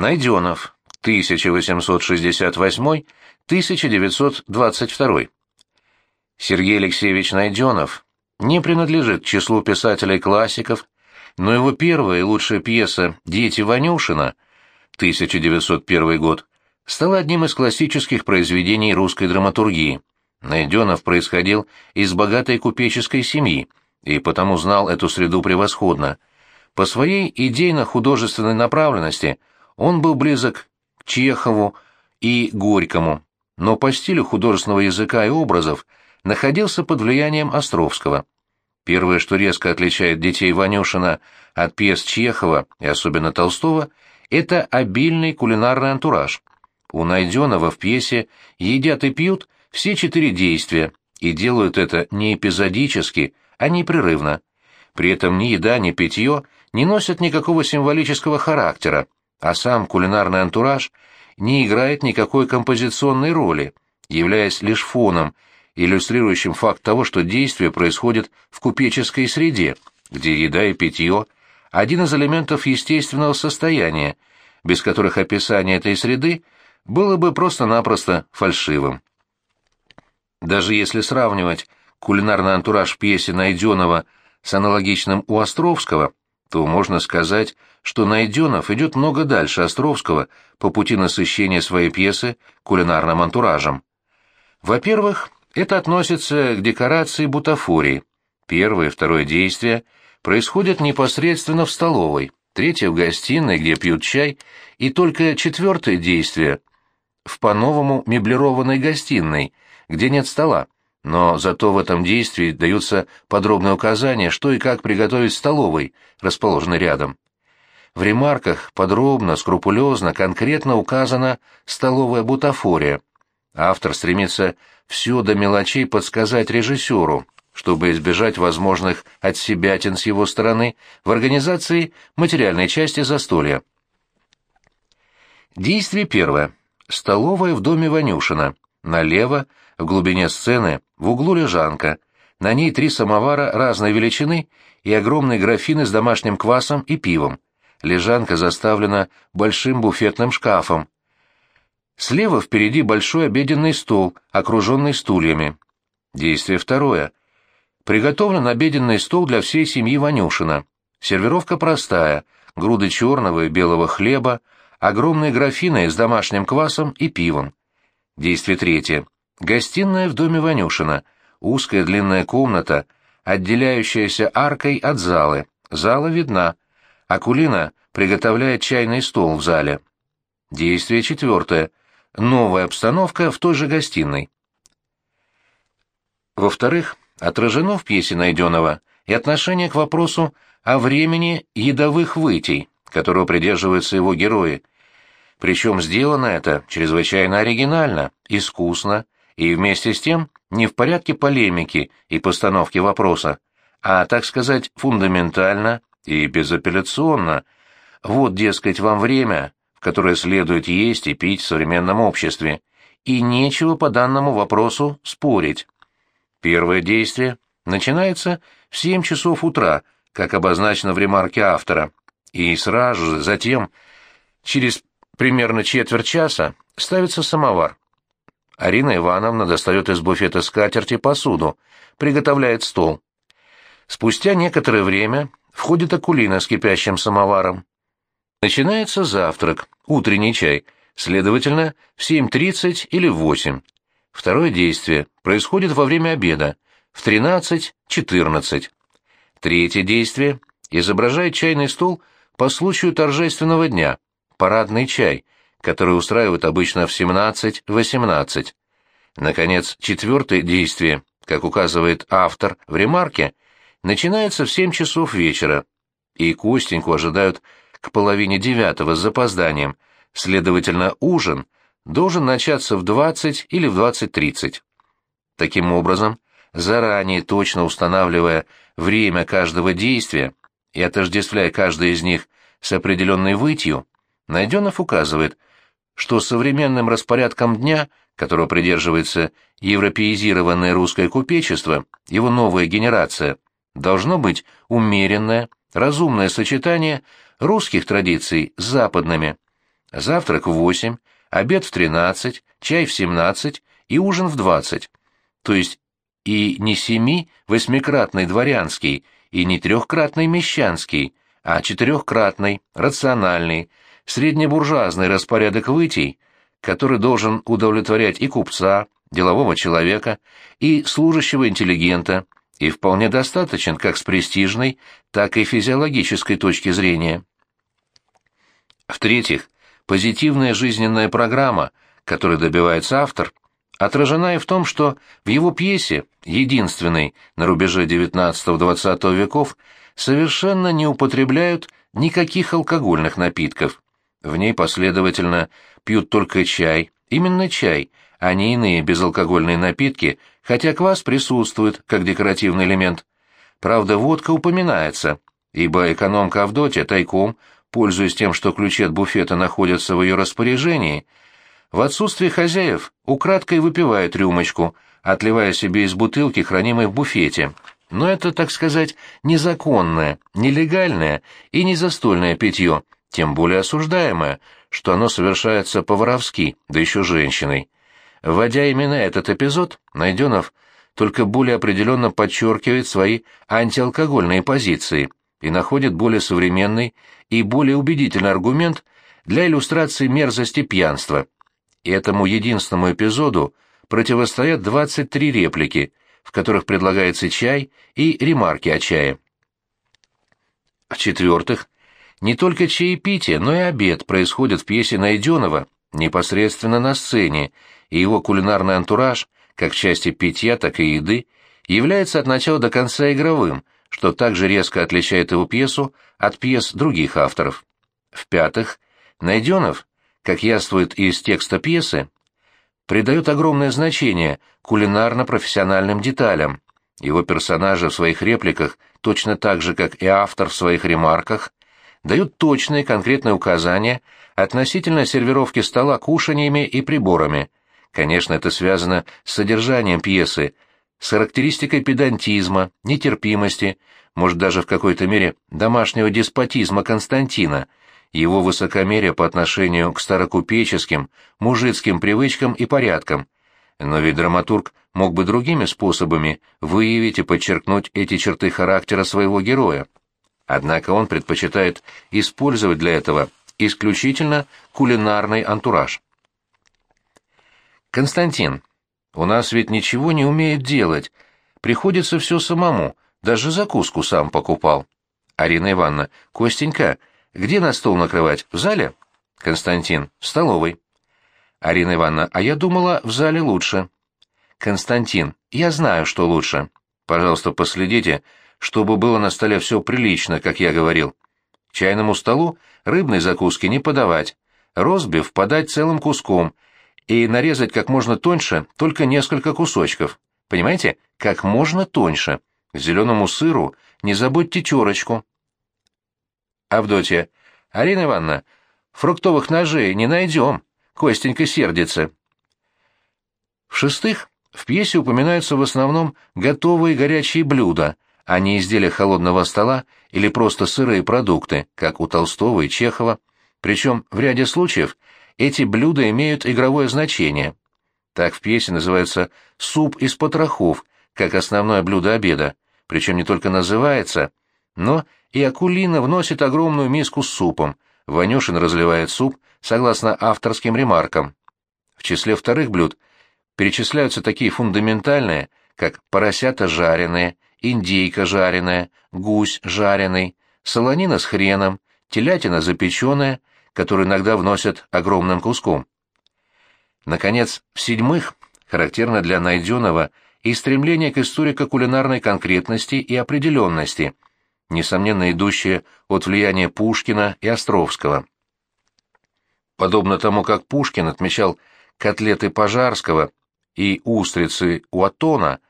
Найденов, 1868-1922. Сергей Алексеевич Найденов не принадлежит числу писателей-классиков, но его первая и лучшая пьеса «Дети Ванюшина» 1901 год стала одним из классических произведений русской драматургии. Найденов происходил из богатой купеческой семьи и потому знал эту среду превосходно. По своей идейно-художественной направленности он был близок к Чехову и Горькому, но по стилю художественного языка и образов находился под влиянием Островского. Первое, что резко отличает детей Ванюшина от пьес Чехова и особенно Толстого, это обильный кулинарный антураж. У Найденова в пьесе едят и пьют все четыре действия, и делают это не эпизодически, а непрерывно. При этом ни еда, ни питье не носят никакого символического характера, а сам кулинарный антураж не играет никакой композиционной роли, являясь лишь фоном, иллюстрирующим факт того, что действие происходит в купеческой среде, где еда и питье – один из элементов естественного состояния, без которых описание этой среды было бы просто-напросто фальшивым. Даже если сравнивать кулинарный антураж в пьесе Найденова с аналогичным у Островского, то можно сказать, что Найденов идет много дальше Островского по пути насыщения своей пьесы кулинарным антуражем. Во-первых, это относится к декорации бутафории. Первое и второе действия происходят непосредственно в столовой, третье в гостиной, где пьют чай, и только четвертое действие в по-новому меблированной гостиной, где нет стола, но зато в этом действии даются подробные указания, что и как приготовить в столовой, расположенной рядом. В ремарках подробно, скрупулезно, конкретно указана столовая бутафория. Автор стремится все до мелочей подсказать режиссеру, чтобы избежать возможных отсебятин с его стороны в организации материальной части застолья. Действие первое. Столовая в доме Ванюшина. Налево, в глубине сцены, в углу лежанка. На ней три самовара разной величины и огромные графины с домашним квасом и пивом. Лежанка заставлена большим буфетным шкафом. Слева впереди большой обеденный стол, окруженный стульями. Действие второе. Приготовлен обеденный стол для всей семьи Ванюшина. Сервировка простая, груды черного и белого хлеба, огромные графины с домашним квасом и пивом. Действие третье. Гостиная в доме Ванюшина. Узкая длинная комната, отделяющаяся аркой от залы. Зала видна. Акулина приготовляет чайный стол в зале. Действие четвертое. Новая обстановка в той же гостиной. Во-вторых, отражено в пьесе Найденова и отношение к вопросу о времени едовых вытей, которого придерживаются его герои. Причем сделано это чрезвычайно оригинально, искусно и вместе с тем не в порядке полемики и постановки вопроса, а, так сказать, фундаментально и безапелляционно. Вот, дескать, вам время, в которое следует есть и пить в современном обществе, и нечего по данному вопросу спорить. Первое действие начинается в 7 часов утра, как обозначено в ремарке автора, и сразу же затем, через примерно четверть часа, ставится самовар. Арина Ивановна достает из буфета скатерти посуду, приготовляет стол. Спустя некоторое время входит Акулина с кипящим самоваром. Начинается завтрак, утренний чай, следовательно, в 7.30 или в 8. Второе действие происходит во время обеда, в 13-14. Третье действие изображает чайный стол по случаю торжественного дня, парадный чай, который устраивают обычно в 17-18. Наконец, четвертое действие, как указывает автор в ремарке, начинается в 7 часов вечера, и Костеньку ожидают к половине девятого с запозданием, следовательно, ужин — должен начаться в 20 или в 20.30. Таким образом, заранее точно устанавливая время каждого действия и отождествляя каждое из них с определенной вытью, Найденов указывает, что современным распорядком дня, которого придерживается европеизированное русское купечество, его новая генерация, должно быть умеренное, разумное сочетание русских традиций с западными – завтрак в 8, обед в 13, чай в 17 и ужин в 20. То есть и не семи восьмикратный дворянский, и не трехкратный мещанский, а четырехкратный, рациональный, среднебуржуазный распорядок вытий, который должен удовлетворять и купца, делового человека, и служащего интеллигента, и вполне достаточен как с престижной, так и физиологической точки зрения. В-третьих, позитивная жизненная программа, которой добивается автор, отражена и в том, что в его пьесе, единственной на рубеже XIX-XX веков, совершенно не употребляют никаких алкогольных напитков. В ней последовательно пьют только чай, именно чай, а не иные безалкогольные напитки, хотя квас присутствует как декоративный элемент. Правда, водка упоминается, ибо экономка Авдотья тайком, пользуясь тем, что ключи от буфета находятся в ее распоряжении, в отсутствие хозяев украдкой выпивает рюмочку, отливая себе из бутылки, хранимой в буфете. Но это, так сказать, незаконное, нелегальное и незастольное питье, тем более осуждаемое, что оно совершается по-воровски, да еще женщиной. Вводя именно этот эпизод, Найденов только более определенно подчеркивает свои антиалкогольные позиции и находит более современный и более убедительный аргумент для иллюстрации мерзости пьянства. И этому единственному эпизоду противостоят 23 реплики, в которых предлагается чай и ремарки о чае. В-четвертых, не только чаепитие, но и обед происходит в пьесе Найденова непосредственно на сцене, и его кулинарный антураж, как в части питья, так и еды, является от начала до конца игровым, что также резко отличает его пьесу от пьес других авторов. В-пятых, Найденов, как яствует из текста пьесы, придает огромное значение кулинарно-профессиональным деталям. Его персонажи в своих репликах, точно так же, как и автор в своих ремарках, дают точные конкретные указания относительно сервировки стола кушаньями и приборами. Конечно, это связано с содержанием пьесы, с характеристикой педантизма, нетерпимости, может даже в какой-то мере домашнего деспотизма Константина, его высокомерия по отношению к старокупеческим, мужицким привычкам и порядкам. Но ведь драматург мог бы другими способами выявить и подчеркнуть эти черты характера своего героя. Однако он предпочитает использовать для этого исключительно кулинарный антураж. Константин, у нас ведь ничего не умеет делать. Приходится все самому, даже закуску сам покупал. Арина Ивановна, Костенька, где на стол накрывать, в зале? Константин, в столовой. Арина Ивановна, а я думала, в зале лучше. Константин, я знаю, что лучше. Пожалуйста, последите, чтобы было на столе все прилично, как я говорил. Чайному столу рыбной закуски не подавать, розбив подать целым куском и нарезать как можно тоньше только несколько кусочков. Понимаете? Как можно тоньше. К зеленому сыру не забудьте терочку. Авдотья. Арина Ивановна, фруктовых ножей не найдем. Костенька сердится. В-шестых, в пьесе упоминаются в основном готовые горячие блюда — а не изделия холодного стола или просто сырые продукты, как у Толстого и Чехова. Причем в ряде случаев эти блюда имеют игровое значение. Так в пьесе называется «суп из потрохов», как основное блюдо обеда, причем не только называется, но и Акулина вносит огромную миску с супом, Ванюшин разливает суп согласно авторским ремаркам. В числе вторых блюд перечисляются такие фундаментальные, как поросята жареные, индейка жареная, гусь жареный, солонина с хреном, телятина запеченная, которую иногда вносят огромным куском. Наконец, в-седьмых, характерно для найденного и стремление к историко-кулинарной конкретности и определенности, несомненно идущее от влияния Пушкина и Островского. Подобно тому, как Пушкин отмечал котлеты Пожарского и устрицы Уатона –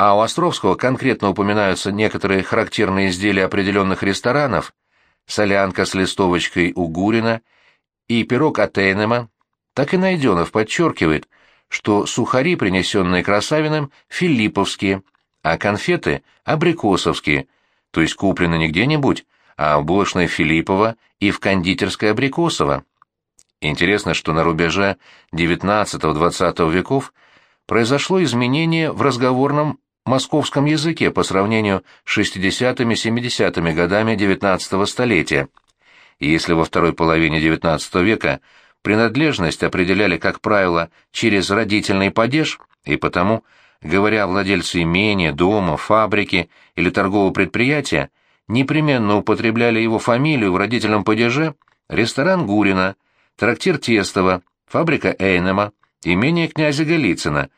а у Островского конкретно упоминаются некоторые характерные изделия определенных ресторанов, солянка с листовочкой у Гурина и пирог от Эйнема, так и Найденов подчеркивает, что сухари, принесенные Красавиным, филипповские, а конфеты — абрикосовские, то есть куплены не где-нибудь, а в булочной Филиппова и в кондитерской Абрикосова. Интересно, что на рубеже XIX-XX веков произошло изменение в разговорном московском языке по сравнению с 60-70-ми годами XIX столетия. Если во второй половине XIX века принадлежность определяли, как правило, через родительный падеж, и потому, говоря владельцы имения, дома, фабрики или торгового предприятия, непременно употребляли его фамилию в родительном падеже, ресторан Гурина – трактир Тестова, фабрика Эйнема, имение князя Голицына,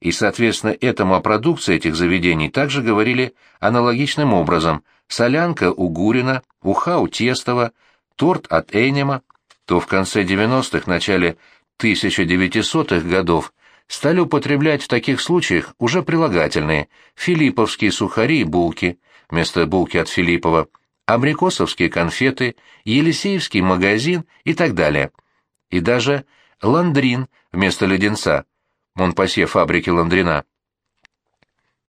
и, соответственно, этому о продукции этих заведений также говорили аналогичным образом. Солянка у Гурина, уха у Тестова, торт от Эйнема, то в конце 90-х, начале 1900-х годов стали употреблять в таких случаях уже прилагательные филипповские сухари и булки, вместо булки от Филиппова, абрикосовские конфеты, Елисеевский магазин и так далее – и даже ландрин вместо леденца, Монпасье фабрики ландрина.